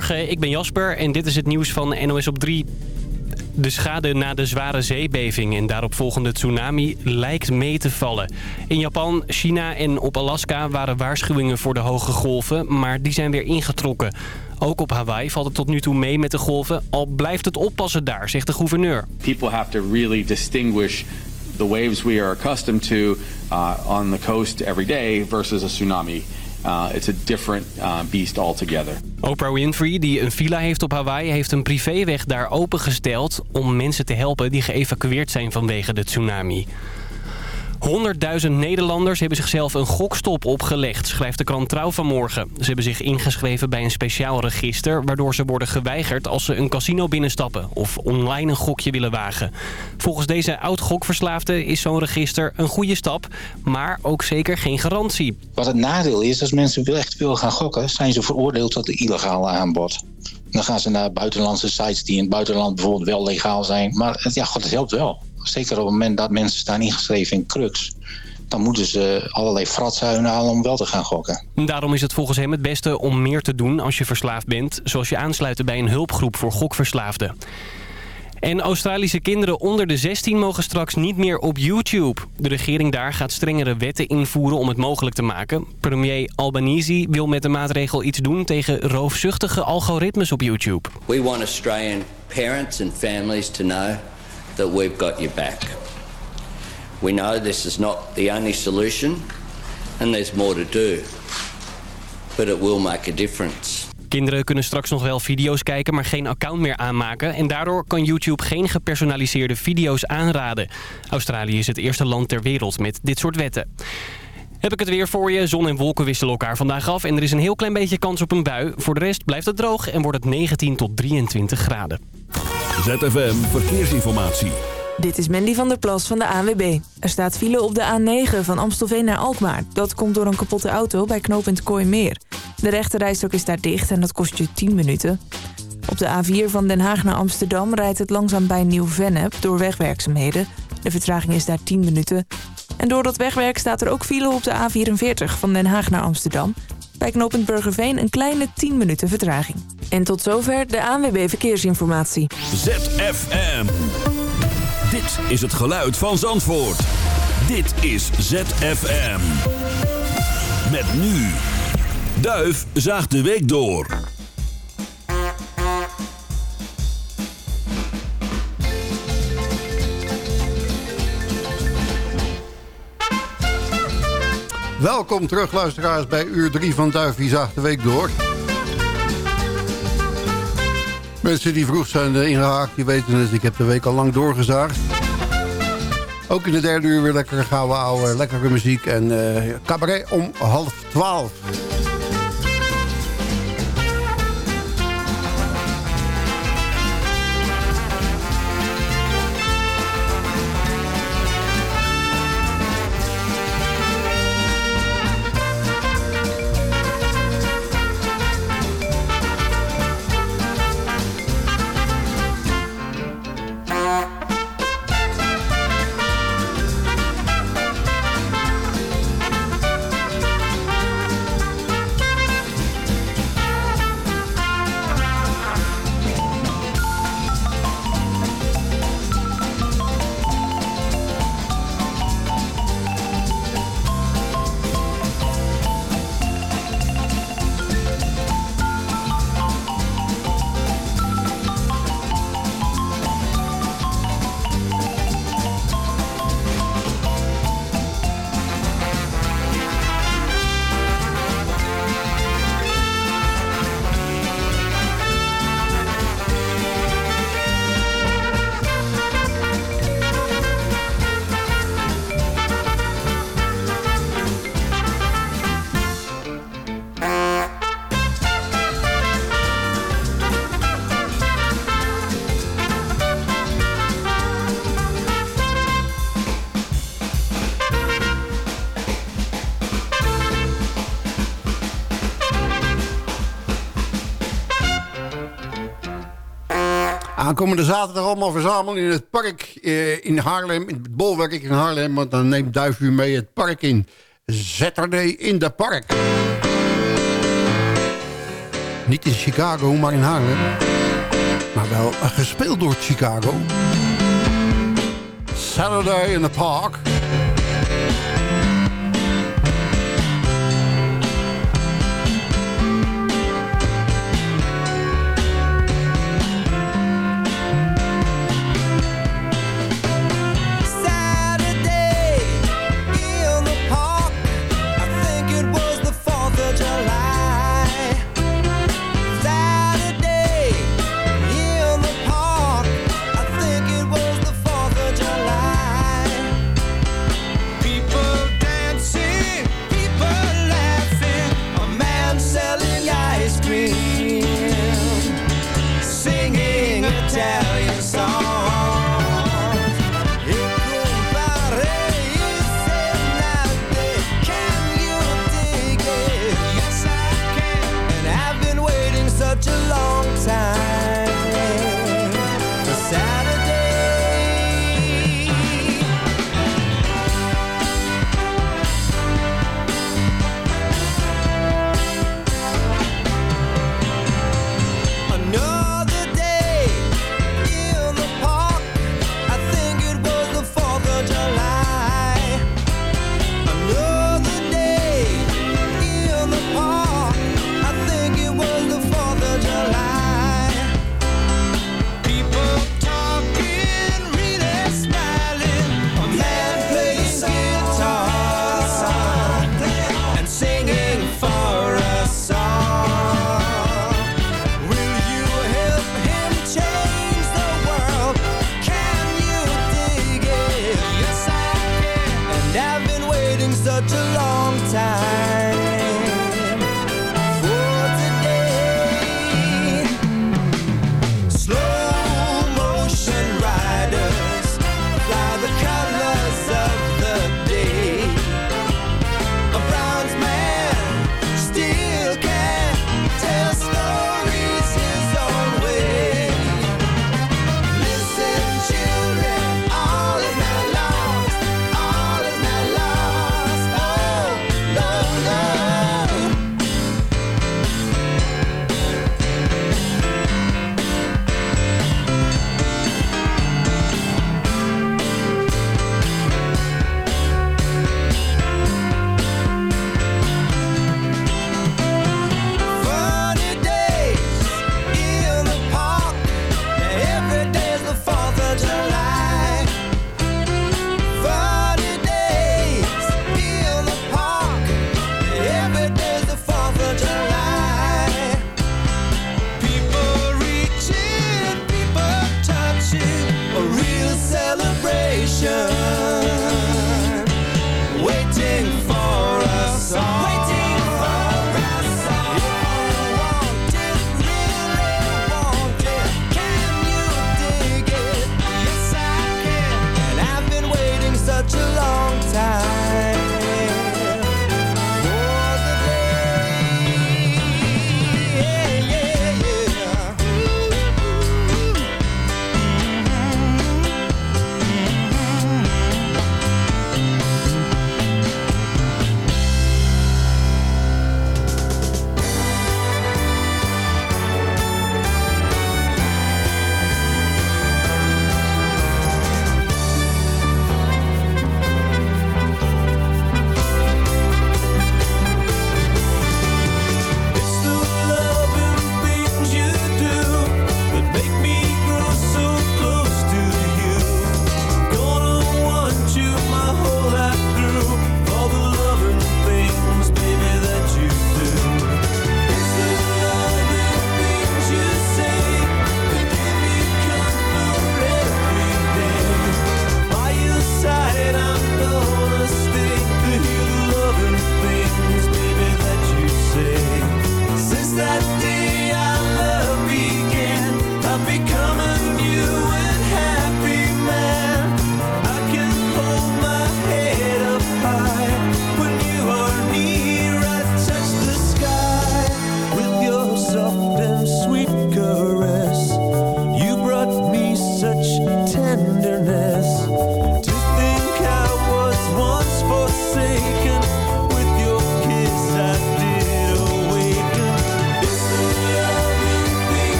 Goedemorgen, ik ben Jasper en dit is het nieuws van NOS op 3. De schade na de zware zeebeving en daarop volgende tsunami lijkt mee te vallen. In Japan, China en op Alaska waren waarschuwingen voor de hoge golven, maar die zijn weer ingetrokken. Ook op Hawaii valt het tot nu toe mee met de golven, al blijft het oppassen daar, zegt de gouverneur. People have to really distinguish the waves we are accustomed to uh, on the coast every day versus a tsunami. Uh, it's a different uh, beast altogether. Oprah Winfrey, die een villa heeft op Hawaii... heeft een privéweg daar opengesteld om mensen te helpen... die geëvacueerd zijn vanwege de tsunami. 100.000 Nederlanders hebben zichzelf een gokstop opgelegd, schrijft de krant Trouw vanmorgen. Ze hebben zich ingeschreven bij een speciaal register... waardoor ze worden geweigerd als ze een casino binnenstappen... of online een gokje willen wagen. Volgens deze oud-gokverslaafde is zo'n register een goede stap... maar ook zeker geen garantie. Wat het nadeel is, als mensen echt willen gaan gokken... zijn ze veroordeeld tot een illegale aanbod. Dan gaan ze naar buitenlandse sites die in het buitenland bijvoorbeeld wel legaal zijn. Maar ja, God, het helpt wel. Zeker op het moment dat mensen staan ingeschreven in Crux dan moeten ze allerlei fratzuinen halen om wel te gaan gokken. Daarom is het volgens hem het beste om meer te doen als je verslaafd bent... zoals je aansluiten bij een hulpgroep voor gokverslaafden. En Australische kinderen onder de 16 mogen straks niet meer op YouTube. De regering daar gaat strengere wetten invoeren om het mogelijk te maken. Premier Albanese wil met de maatregel iets doen tegen roofzuchtige algoritmes op YouTube. We want Australian parents and families to know that we've got your back. We know this is not the only solution and there's more to do. But it will make a difference. Kinderen kunnen straks nog wel video's kijken, maar geen account meer aanmaken. En daardoor kan YouTube geen gepersonaliseerde video's aanraden. Australië is het eerste land ter wereld met dit soort wetten. Heb ik het weer voor je. Zon en wolken wisselen elkaar vandaag af. En er is een heel klein beetje kans op een bui. Voor de rest blijft het droog en wordt het 19 tot 23 graden. ZFM Verkeersinformatie. Dit is Mandy van der Plas van de ANWB. Er staat file op de A9 van Amstelveen naar Alkmaar. Dat komt door een kapotte auto bij knooppunt Kooimeer. De rechterrijstok is daar dicht en dat kost je 10 minuten. Op de A4 van Den Haag naar Amsterdam rijdt het langzaam bij Nieuw-Vennep door wegwerkzaamheden. De vertraging is daar 10 minuten. En door dat wegwerk staat er ook file op de A44 van Den Haag naar Amsterdam. Bij knooppunt Burgerveen een kleine 10 minuten vertraging. En tot zover de ANWB Verkeersinformatie. ZFM. Dit is het geluid van Zandvoort. Dit is ZFM. Met nu. Duif zaagt de week door. Welkom terug luisteraars bij uur 3 van zaagt de week door. Mensen die vroeg zijn eh, ingehaakt, die weten het. Ik heb de week al lang doorgezaagd. Ook in de derde uur weer lekker gouden ouwe, lekkere muziek en uh, cabaret om half twaalf. Aankomende zaterdag allemaal verzamelen in het park eh, in Haarlem. In het bolwerk in Haarlem. Want dan neemt Duif mee het park in. Saturday in de park. Niet in Chicago, maar in Haarlem. Maar wel gespeeld door Chicago. Saturday in the Park.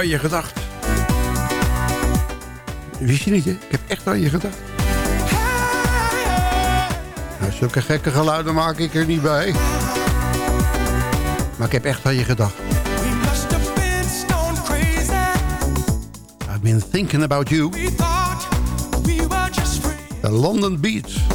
Aan je gedacht. Wist je niet, hè? Ik heb echt aan je gedacht. Nou, zulke gekke geluiden maak ik er niet bij. Maar ik heb echt aan je gedacht. I've been thinking about you. The London Beats.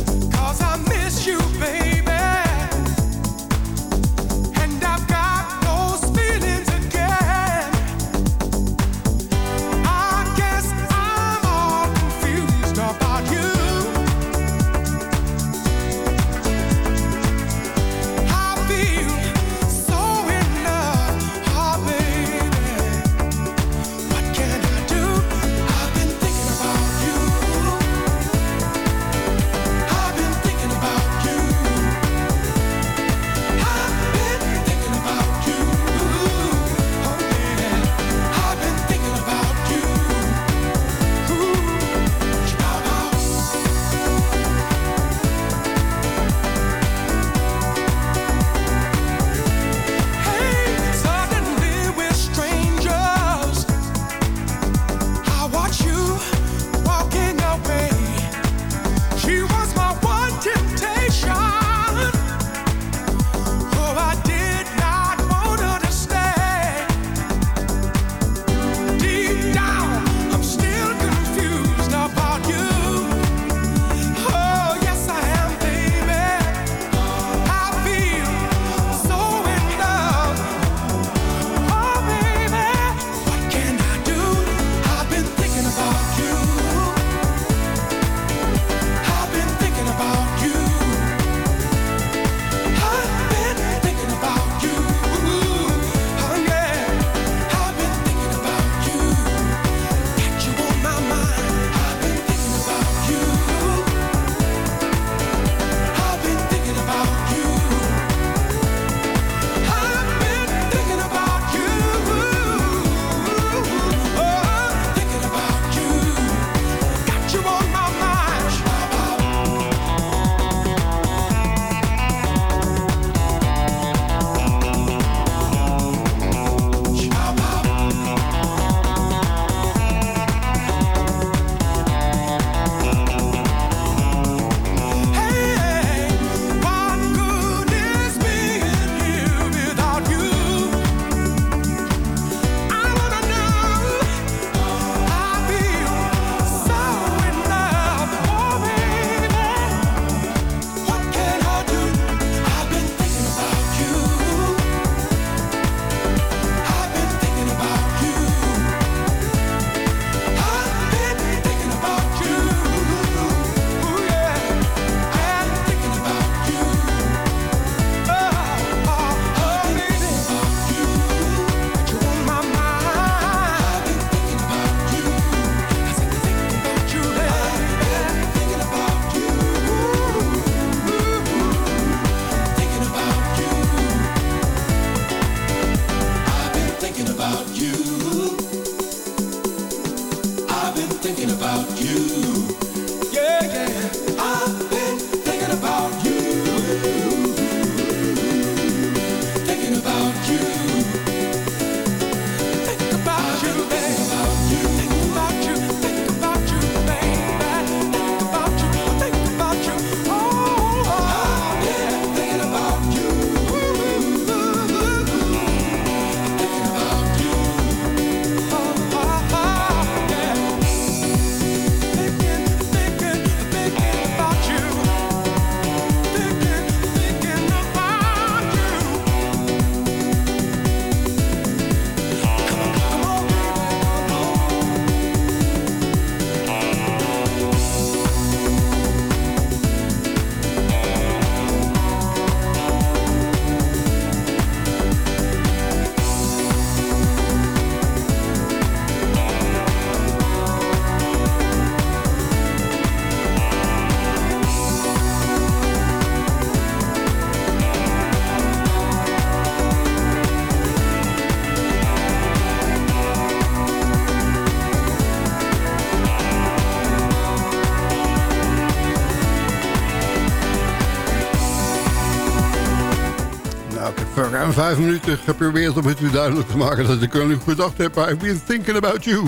Vijf minuten geprobeerd om het u duidelijk te maken... dat ik aan gedacht heb, I've been thinking about you.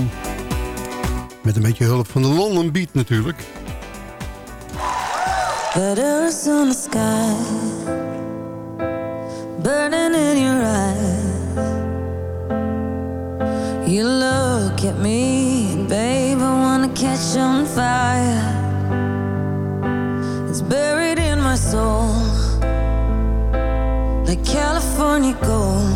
Met een beetje hulp van de London Beat natuurlijk. On the sky Burning in your go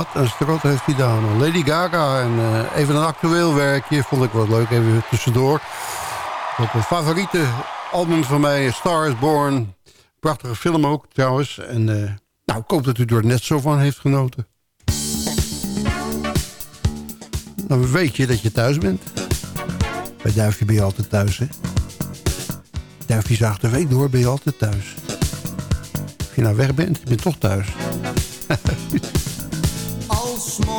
Wat een strot heeft die dame. Lady Gaga en eh, even een actueel werkje. Vond ik wel leuk, even tussendoor. Ook een favoriete album van mij, Star is Born. Prachtige film ook trouwens. En eh, nou, ik hoop dat u er net zo van heeft genoten. Dan weet je dat je thuis bent. Bij Duifje ben je altijd thuis, hè? Duifje zaag de week door, ben je altijd thuis. Als je nou weg bent, je bent toch thuis.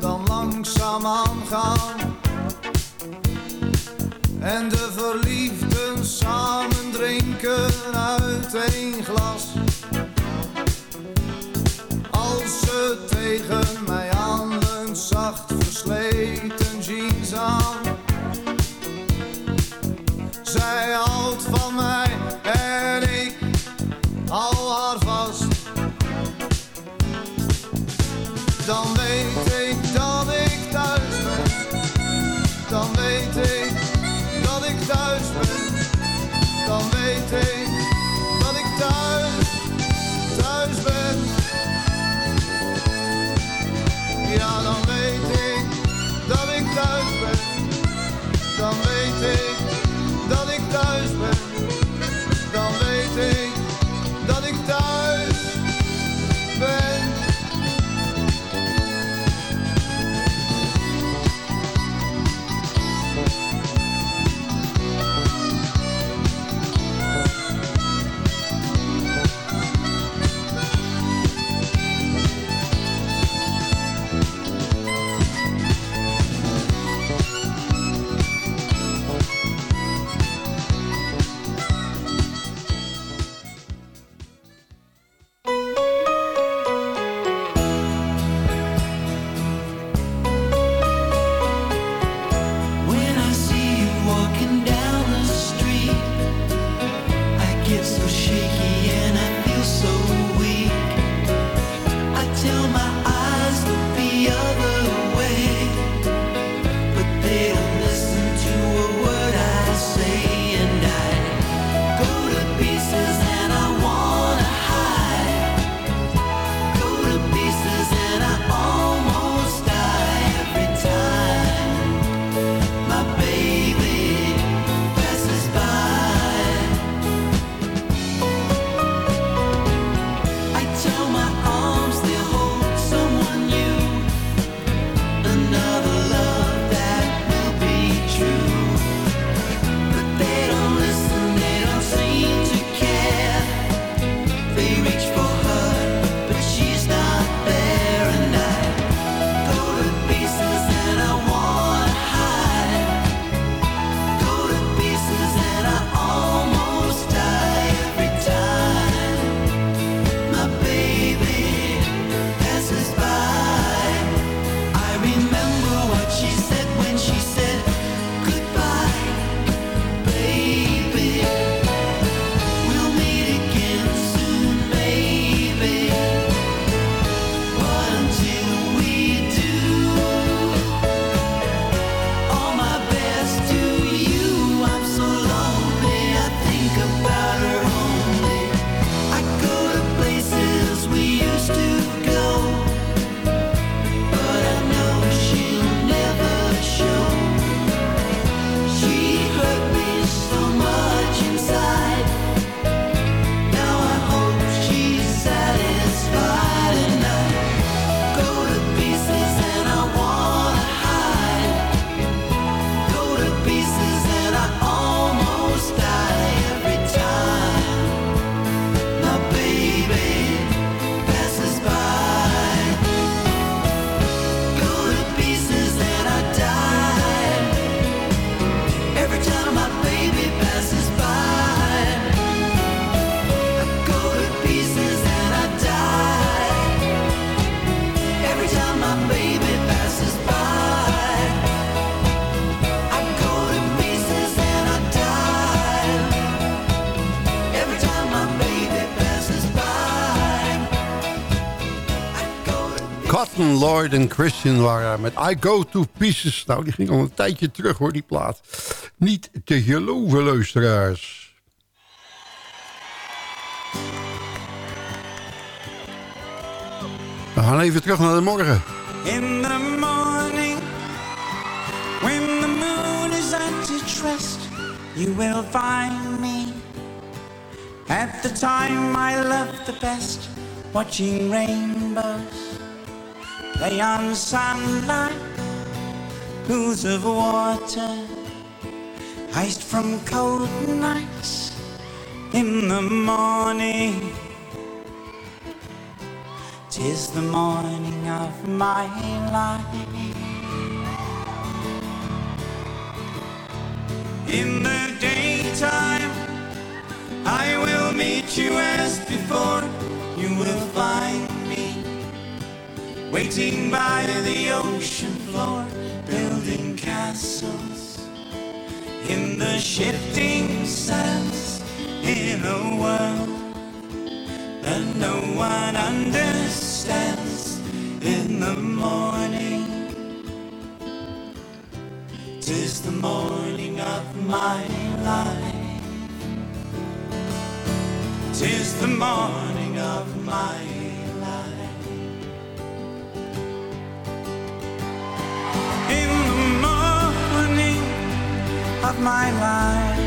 dan langzaam aangaan. En de verliefden samen drinken uiteen. En Christian waren met I Go To Pieces. Nou, die ging al een tijdje terug hoor, die plaat. Niet te geloven, luisteraars. We gaan even terug naar de morgen. In the morning, when the moon is at its rest, you will find me. At the time I love the best, watching rainbows. Play on sunlight, pools of water, iced from cold nights in the morning. Tis the morning of my life. In the daytime, I will meet you as before. You will find waiting by the ocean floor, building castles in the shifting sands in a world that no one understands. In the morning, tis the morning of my life. Tis the morning of my of my life.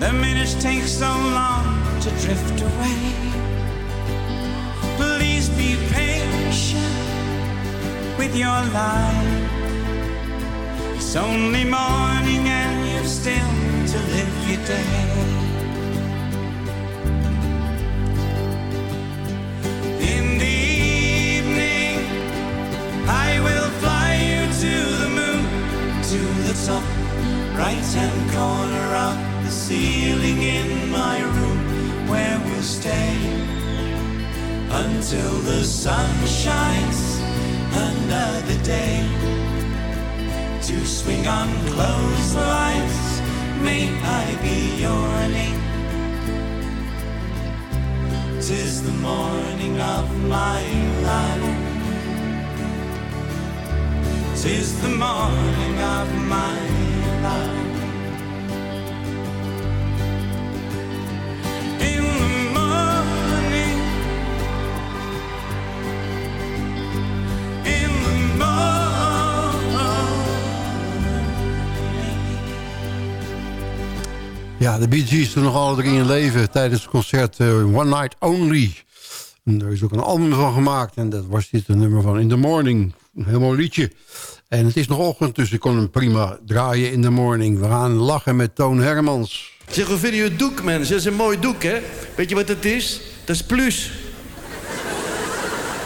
The minutes take so long to drift away. Please be patient with your life. It's only morning and you've still to live your day. The top right hand corner of the ceiling in my room, where we'll stay until the sun shines another day. To swing on clotheslines, may I be yawning. Tis the morning of my life. Tis the morning of my life. In the morning, in the Ja, de Bee Gees doen nog alle drie in leven tijdens het concert eh, One Night Only. En er is ook een album van gemaakt en dat was dit een nummer van In the Morning. Een heel mooi liedje. En het is nog ochtend, dus ik kon hem prima draaien in the morning. We gaan lachen met Toon Hermans. Zeg, hoe vind je het doek, mensen? Dat is een mooi doek, hè? Weet je wat het is? Dat is plus.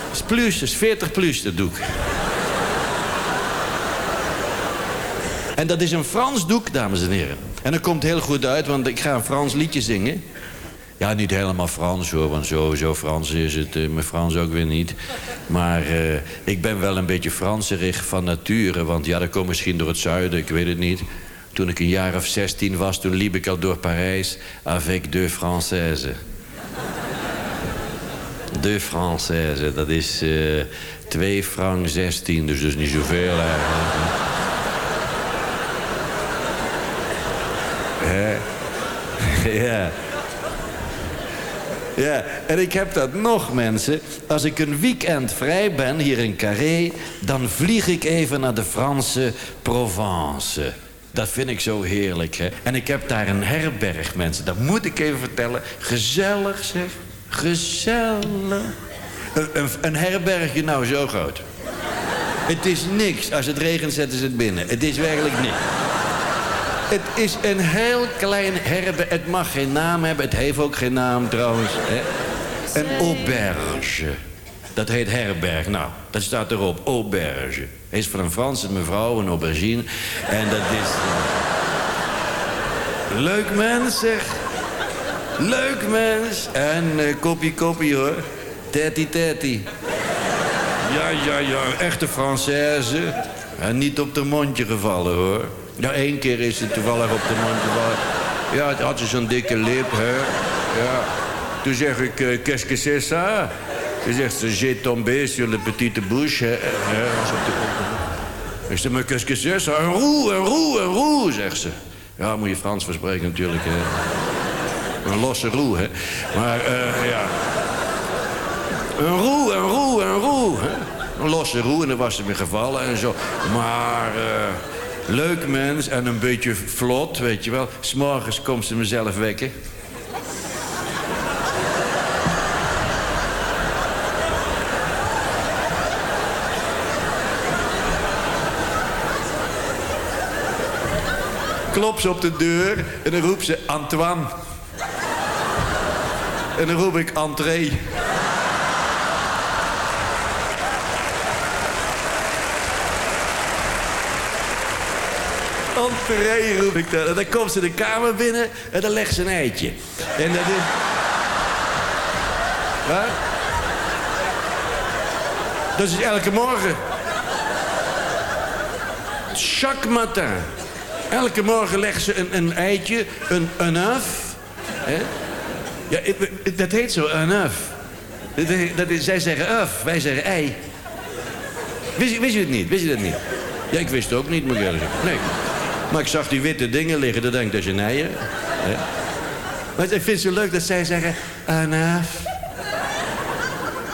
Dat is plus, dat is 40 plus, dat doek. En dat is een Frans doek, dames en heren. En dat komt heel goed uit, want ik ga een Frans liedje zingen. Ja, niet helemaal Frans hoor, want zo, zo Frans is het. eh, mijn Frans ook weer niet. Maar eh, ik ben wel een beetje Franserig van nature. Want ja, dat komt misschien door het zuiden, ik weet het niet. Toen ik een jaar of 16 was, toen liep ik al door Parijs... avec deux Françaises. Deux Françaises, dat is eh 2 frank 16, dus dus niet zoveel eigenlijk. Hè? Ja. Ja, en ik heb dat nog, mensen. Als ik een weekend vrij ben hier in Carré... dan vlieg ik even naar de Franse Provence. Dat vind ik zo heerlijk, hè. En ik heb daar een herberg, mensen. Dat moet ik even vertellen. Gezellig, zeg. Gezellig. Een, herbergje nou zo groot. Het is niks. Als het regent zetten ze het binnen. Het is werkelijk niks. Het is een heel klein herberg. Het mag geen naam hebben. Het heeft ook geen naam trouwens. Een auberge. Dat heet herberg. Nou, dat staat erop. Auberge. Hij is van een Franse mevrouw, een aubergine. En dat is... eh, Leuk mens, zeg. Leuk mens. En eh, kopie kopie, hoor. Teti teti. Ja, ja, ja. Echte Française. En niet op de mondje gevallen, hoor. Ja, één keer is het toevallig op de mond. Ja, het had ze zo'n dikke lip, hè. Ja. Toen zeg ik, eh, qu'est-ce que c'est ça? Toen zegt ze, j'ai tombé sur le petite bouche. Hè. Ik zeg, maar qu'est-ce que c'est ça? Een roe, een roe, een roe, zegt ze. Ja, moet je Frans verspreken natuurlijk, hè. Een losse roe, hè. Maar, eh, ja... Een roe, een roe, een roe. Hè? Een losse roe en dan was ze weer gevallen en zo. Maar, eh, Leuk mens en een beetje vlot, weet je wel. S'morgens komt ze mezelf wekken. Klop ze op de deur en dan roept ze Antoine. En dan roep ik entree. Entree roep ik dan. En dan komt ze de kamer binnen en dan legt ze een eitje. En dat is... Wat? Dat is elke morgen. Chaque matin. Elke morgen legt ze een, een eitje, een enough. Hè? Ja, dat heet zo. Dat, is- dat is, zij zeggen uf, wij zeggen ei. Wist, wist je het niet? Wist je dat niet? Ja, ik wist het ook niet, moet ik eerlijk zeggen. Nee. Maar ik zag die witte dingen liggen, dan denk ik, dat is een eier. Hè? Maar ik vind het zo leuk dat zij zeggen, enough.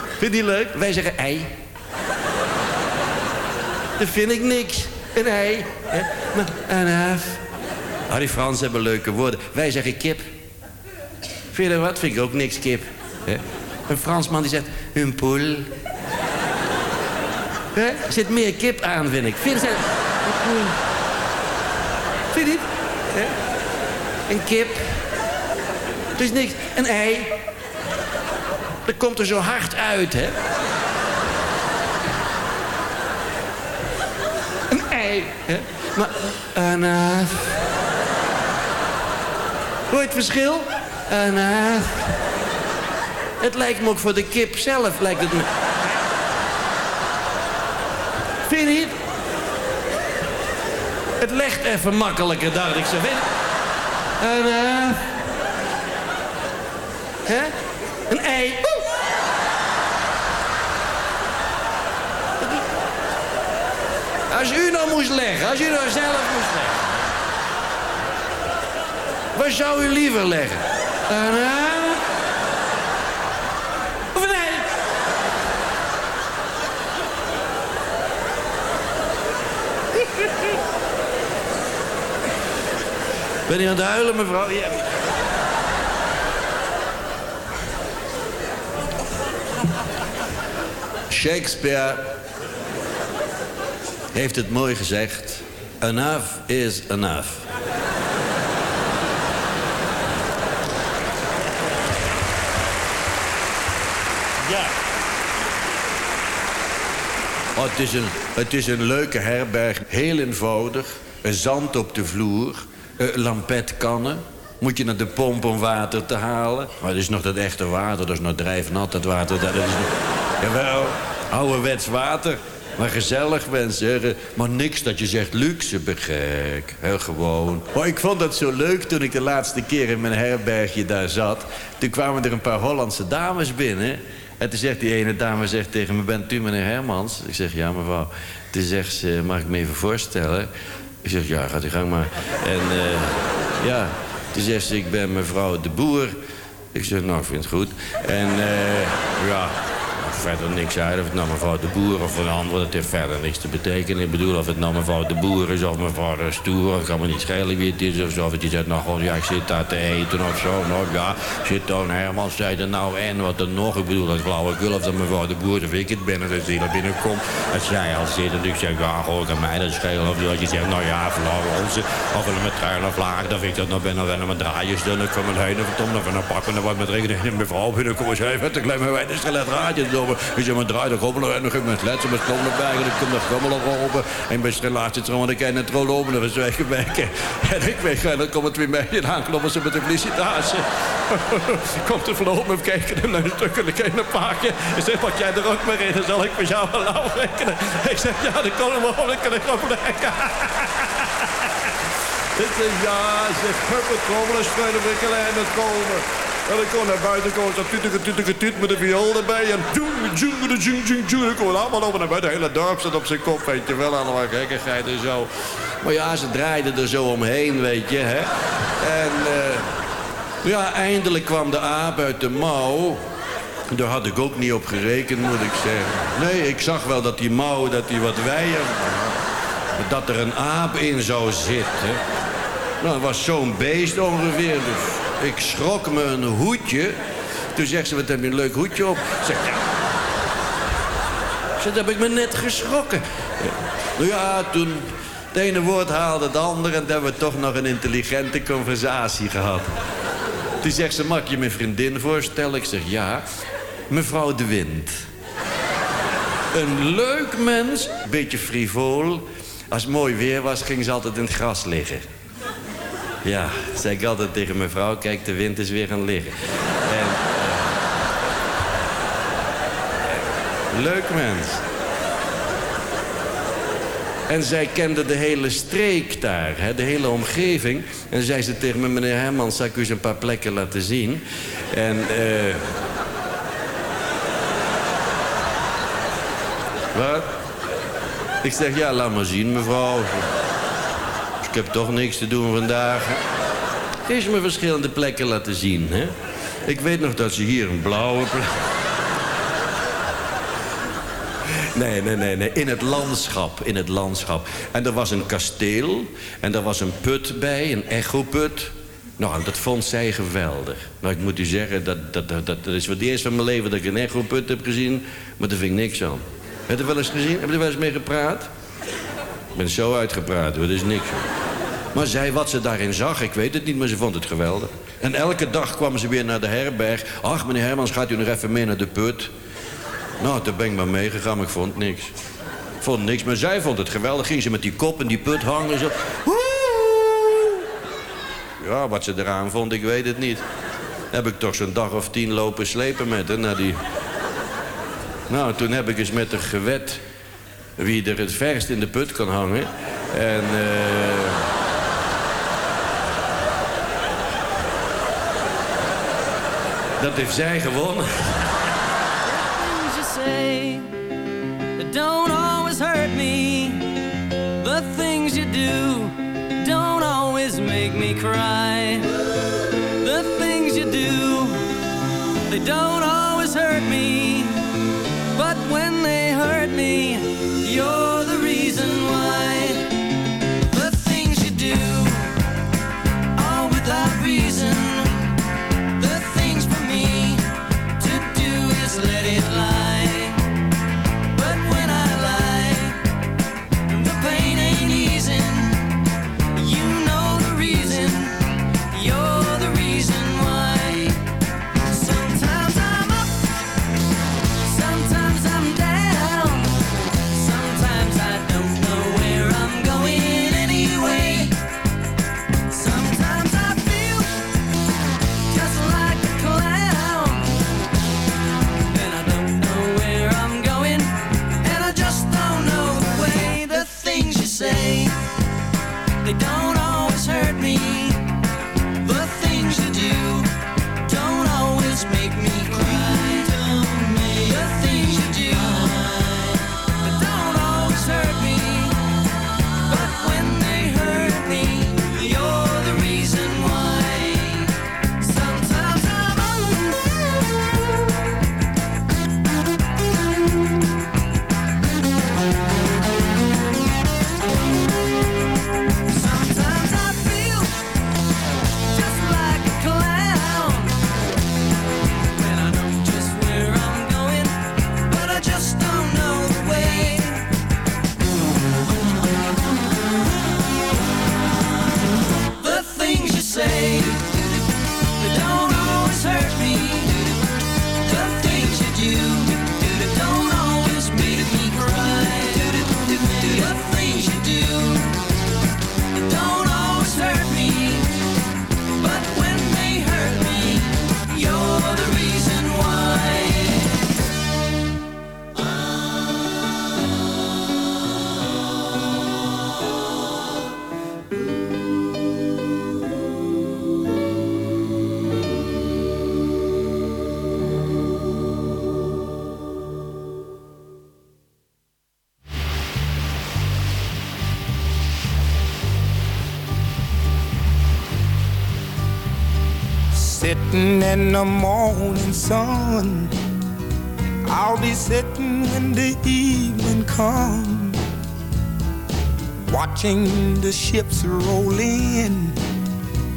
Vind je die leuk? Wij zeggen ei. Dat vind ik niks. Een ei. Hè? Maar enough. Ah, die Fransen hebben leuke woorden. Wij zeggen kip. Vind je wat? Vind ik ook niks kip. Een Fransman die zegt, een poel. Er zit meer kip aan, vind ik. Vind je? Vind je niet? Een kip. Het is niks. Een ei. Dat komt er zo hard uit, hè? Een ei. Hè? Maar, een... eh, Hoor je het verschil? Een... eh, Het lijkt me ook voor de kip zelf, lijkt het me. Vind je niet? Het legt even makkelijker, dacht ik zo. Je? Een... eh? Een ei. Als u nou moest leggen, als u nou zelf moest leggen. Waar zou u liever leggen? Een ei? Of een ei? Ben je aan het huilen, mevrouw? Ja. Shakespeare heeft het mooi gezegd. Enough is enough. Ja. Oh, het, is een, het is een leuke herberg. Heel eenvoudig. Een zand op de vloer. Eh, lampetkannen. Moet je naar de pomp om water te halen. Maar dat is nog dat echte water. Dat is nog drijfnat, dat water. Dat is nog... Jawel, ouderwets water. Maar gezellig, mensen. Maar niks dat je zegt luxe, begek. Heel gewoon. Maar ik vond dat zo leuk toen ik de laatste keer in mijn herbergje daar zat. Toen kwamen er een paar Hollandse dames binnen. En toen zegt die ene dame zegt tegen me, bent u meneer Hermans? Ik zeg, ja mevrouw. Toen zegt ze, mag ik me even voorstellen? Ik zeg, ja, gaat u gang maar. En eh, ja, toen zegt ze, ik ben mevrouw de Boer. Ik zeg, nou, ik vind het goed. En eh, ja, verder niks uit. Of het nou mevrouw de Boer of een dat heeft verder niks te betekenen. Ik bedoel, of het nou mevrouw de Boer is of mevrouw de Stoer, het kan me niet schelen wie het is of zo. Of je zegt, nou god, ja, ik zit daar te eten of zo. Nou ja, zit dan Herman, zei er nou en wat er nog. Ik bedoel, dat flauwekul of dat mevrouw de Boer of ik het ben, dat die er binnenkomt. Als jij al zit en ik zeg, ja, goh, kan mij dat schelen. Of dat je zegt, nou ja, flauw onze, of een met trein of laag, dan vind ik dat nog ben, of een met draaien dan ik van mijn heen of tom, of een pakken, en wat met regen. En mevrouw binnenkomt, en zei, wat een klein bij de skelet raadjes door. Ik zeg, maar draai de gobbelen en dan ging met letsen met stonden bij. En ik kom de gommel open. En bij relatie trouwen, want ik kan het rollen open. Dat was weggewerken. En ik weg, en dan komt het weer mee. En dan kloppen ze met de felicitatie. Komt de vloog me kijken en een stuk en ik een paakje. Ik zeg, pak jij er ook maar in, dan zal ik voor jou wel afrekenen. Ik zeg, ja, dan kan hem wel, dan kan ik opleggen. Ik zeg, ja, zeg, hup, het komen, schuilen we en het komen. En ik kon naar buiten komen, zo met een viool erbij. En djoeng, djoeng, djoeng, djoeng, djoeng. Dan we allemaal over naar buiten. Het hele dorp zat op zijn kop, weet je wel. Allemaal gekkigheid en zo. Maar ja, ze draaiden er zo omheen, weet je, hè. En eh, ja, eindelijk kwam de aap uit de mouw. Daar had ik ook niet op gerekend, moet ik zeggen. Nee, ik zag wel dat die mouw, dat die wat wijer dat er een aap in zou zitten. Nou, was zo'n beest ongeveer. Dus ik schrok me een hoedje. Toen zegt ze, wat heb je een leuk hoedje op? Ik zeg, ja. Dat heb ik me net geschrokken. Nou ja, toen het ene woord haalde het andere... en toen hebben we toch nog een intelligente conversatie gehad. Toen zegt ze, mag je mijn vriendin voorstellen? Ik zeg, ja. Mevrouw De Wind. Een leuk mens, beetje frivol. Als het mooi weer was, ging ze altijd in het gras liggen. Ja, zei ik altijd tegen mevrouw, kijk, de wind is weer gaan liggen. En, eh, leuk mens. En zij kende de hele streek daar, hè, de hele omgeving. En zei ze tegen me, meneer Hermans, zou ik u eens een paar plekken laten zien? En... eh Wat? Ik zeg, ja, laat maar zien, mevrouw. Ik heb toch niks te doen vandaag. Je me verschillende plekken laten zien, hè? Ik weet nog dat ze hier een blauwe. Nee, nee, nee, nee. In het landschap, in het landschap. En er was een kasteel en er was een put bij, een echoput. Nou, dat vond zij geweldig. Nou, ik moet u zeggen, dat, dat, dat, dat is voor het eerst van mijn leven dat ik een echoput heb gezien. Maar daar vind ik niks aan. Heb je er wel eens gezien? Heb je er wel eens mee gepraat? Ik ben zo uitgepraat. Dat is niks. Maar zij, wat ze daarin zag, ik weet het niet, maar ze vond het geweldig. En elke dag kwam ze weer naar de herberg. Ach, meneer Hermans, gaat u nog even mee naar de put? Nou, toen ben ik maar meegegaan, maar ik vond niks. Ik vond niks, maar zij vond het geweldig. Ging ze met die kop in die put hangen. Zo. Ja, wat ze eraan vond, ik weet het niet. Heb ik toch zo'n dag of tien lopen slepen met haar naar die... Nou, toen heb ik eens met haar gewet wie er het verst in de put kan hangen. En... eh Dat heeft zij gewonnen. things you say don't always hurt me. The things you do don't always make me cry. The things you do, they don't In the morning sun, I'll be sitting when the evening comes. watching the ships roll in.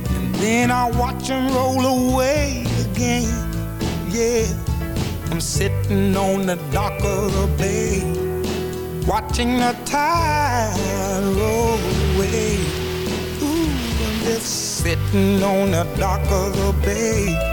And then I watch them roll away again. Yeah, I'm sitting on the dock of the bay, watching the tide roll away. Ooh, I'm just sitting on the dock of the bay,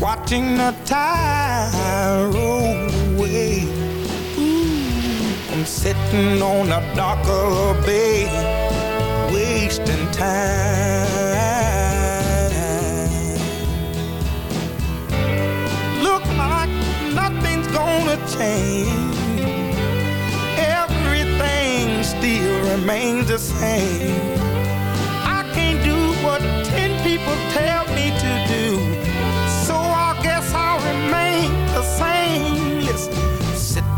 watching the tide roll away. I'm sitting on a the bay, wasting time. Look like nothing's gonna change. Everything still remains the same. I can't do what ten people tell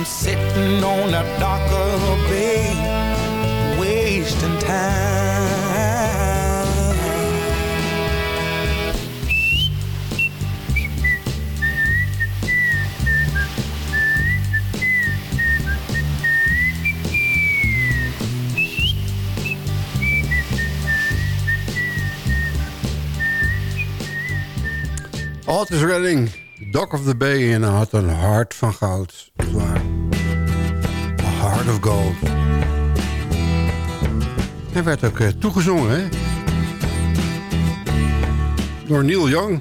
I'm sitting on of the bay, wasting time. Otis Redding, Dock of the Bay en had een hart van goud. Of gold. Hij werd ook eh, toegezongen, hè? Door Neil Young.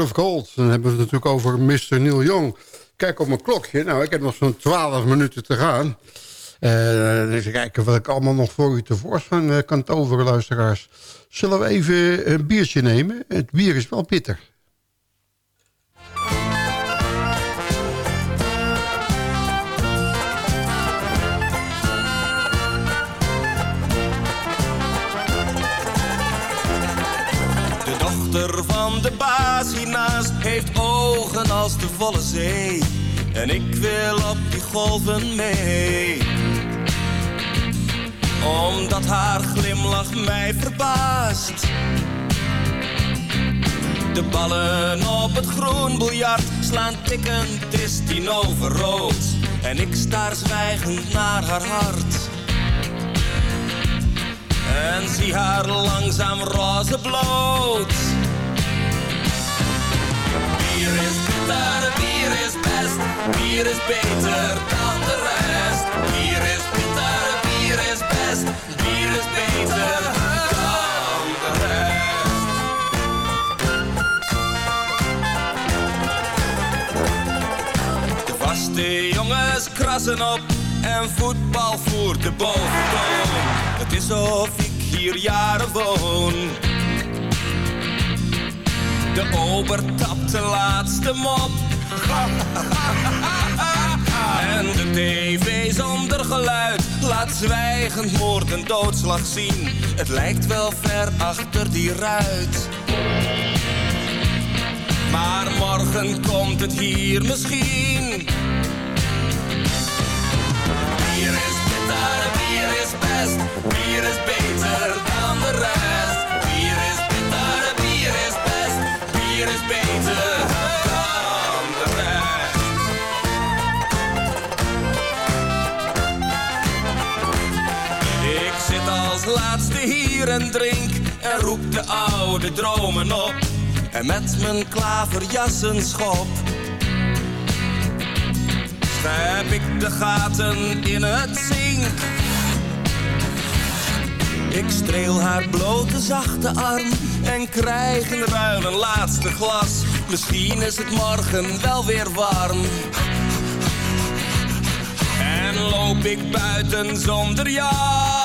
Of Gold. Dan hebben we het natuurlijk over Mr. Neil Young. Kijk op mijn klokje. Nou, ik heb nog zo'n 12 minuten te gaan. Eh eens kijken wat ik allemaal nog voor u tevoorschijn eh, kan toveren, luisteraars. Zullen we even een biertje nemen? Het bier is wel bitter. Dochter van de baas hiernaast heeft ogen als de volle zee. En ik wil op die golven mee. Omdat haar glimlach mij verbaast. De ballen op het groen biljart slaan tikkend, is tien over rood. En ik staar zwijgend naar haar hart. En zie haar langzaam roze bloot. Bier is bitter, bier is best, bier is beter dan de rest. Bier is bitter, bier is best, bier is beter dan de rest. De jongens krassen op en voetbal voert de boventoon. Het is of hier jaren woon. De ober tapt de laatste mop. En de tv zonder geluid laat zwijgend moord en doodslag zien. Het lijkt wel ver achter die ruit. Maar morgen komt het hier misschien. Bier is beter dan de rest. Bier is bitter, bier is best, bier is beter dan de rest. Ik zit als laatste hier en drink en roep de oude dromen op. En met mijn klaverjassen schop heb ik de gaten in het zink. Ik streel haar blote zachte arm en krijg in ruil een laatste glas. Misschien is het morgen wel weer warm. En loop ik buiten zonder jas.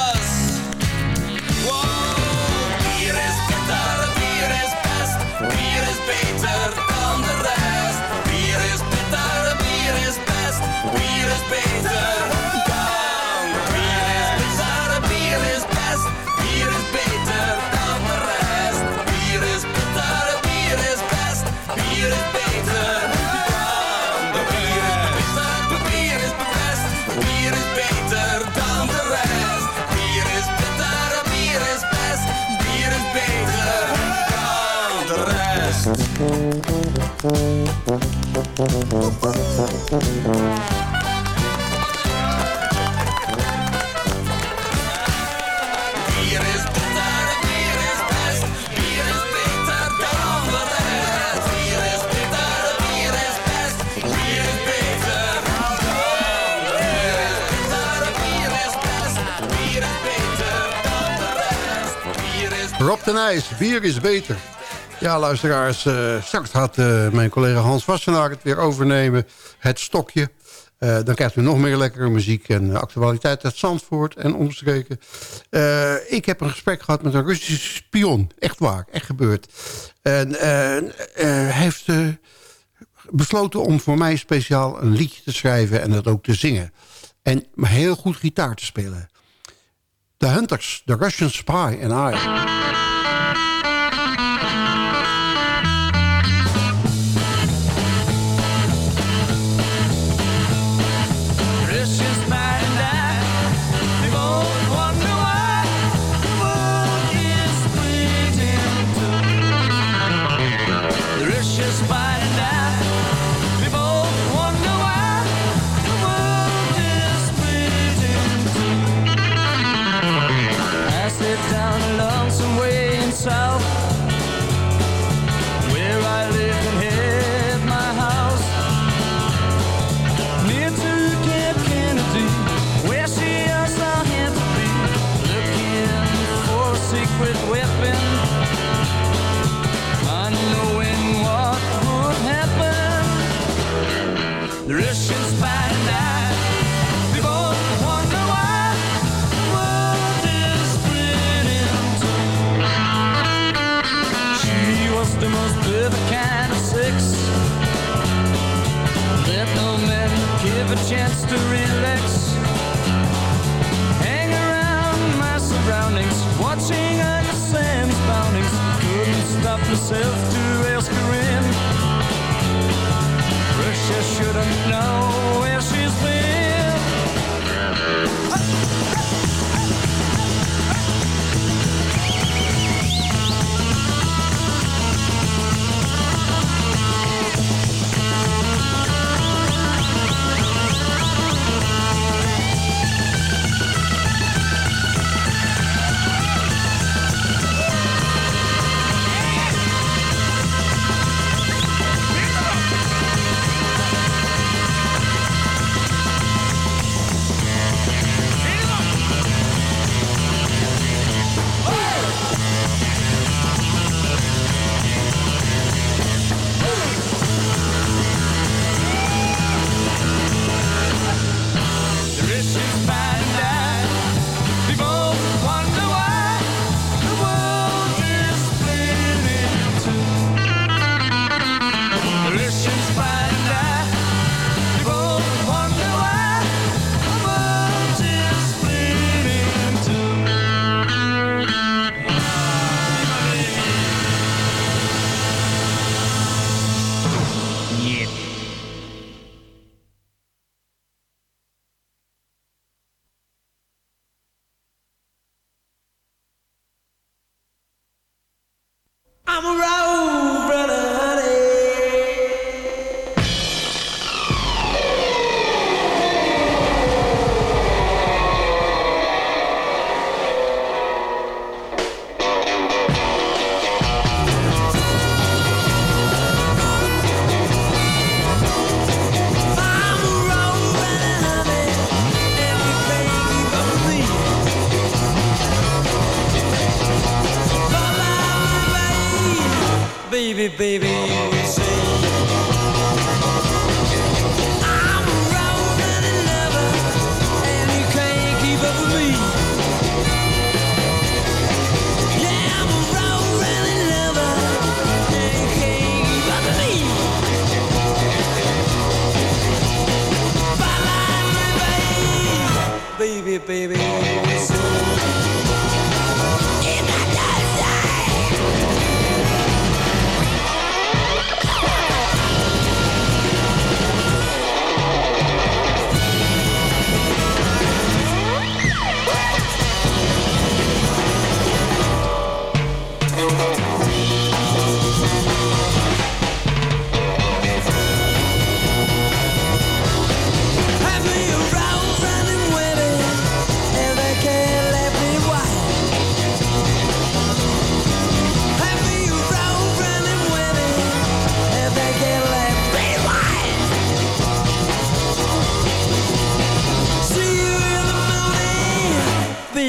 Rob de Nijs, bier is beter. Ja, luisteraars, eh, straks gaat eh, mijn collega Hans Wassenaar het weer overnemen. Het stokje. Eh, dan krijgt u nog meer lekkere muziek en actualiteit uit Zandvoort en omstreken. Ik heb een gesprek gehad met een Russische spion. Echt waar, echt gebeurd. En hij heeft besloten om voor mij speciaal een liedje te schrijven en dat ook te zingen. En heel goed gitaar te spelen. The Hunters, The Russian Spy and I.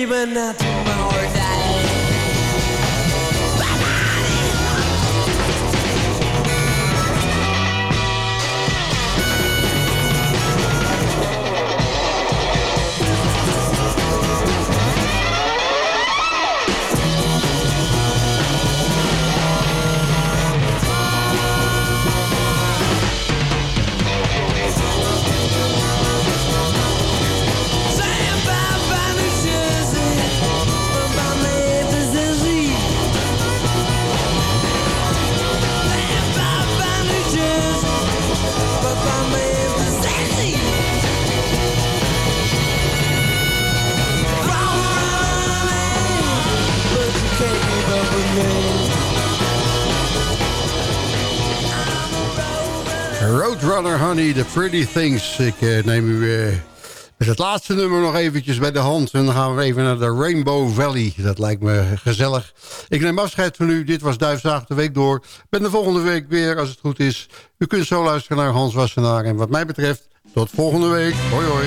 even at all my work Roadrunner Honey, The Pretty Things. Ik eh, neem u eh, met het laatste nummer nog eventjes bij de hand. En dan gaan we even naar de Rainbow Valley. Dat lijkt me gezellig. Ik neem afscheid van u. Dit was Duifzaag de week door. Ben de volgende week weer, als het goed is. U kunt zo luisteren naar Hans Wassenaar. En wat mij betreft, tot volgende week. Hoi hoi.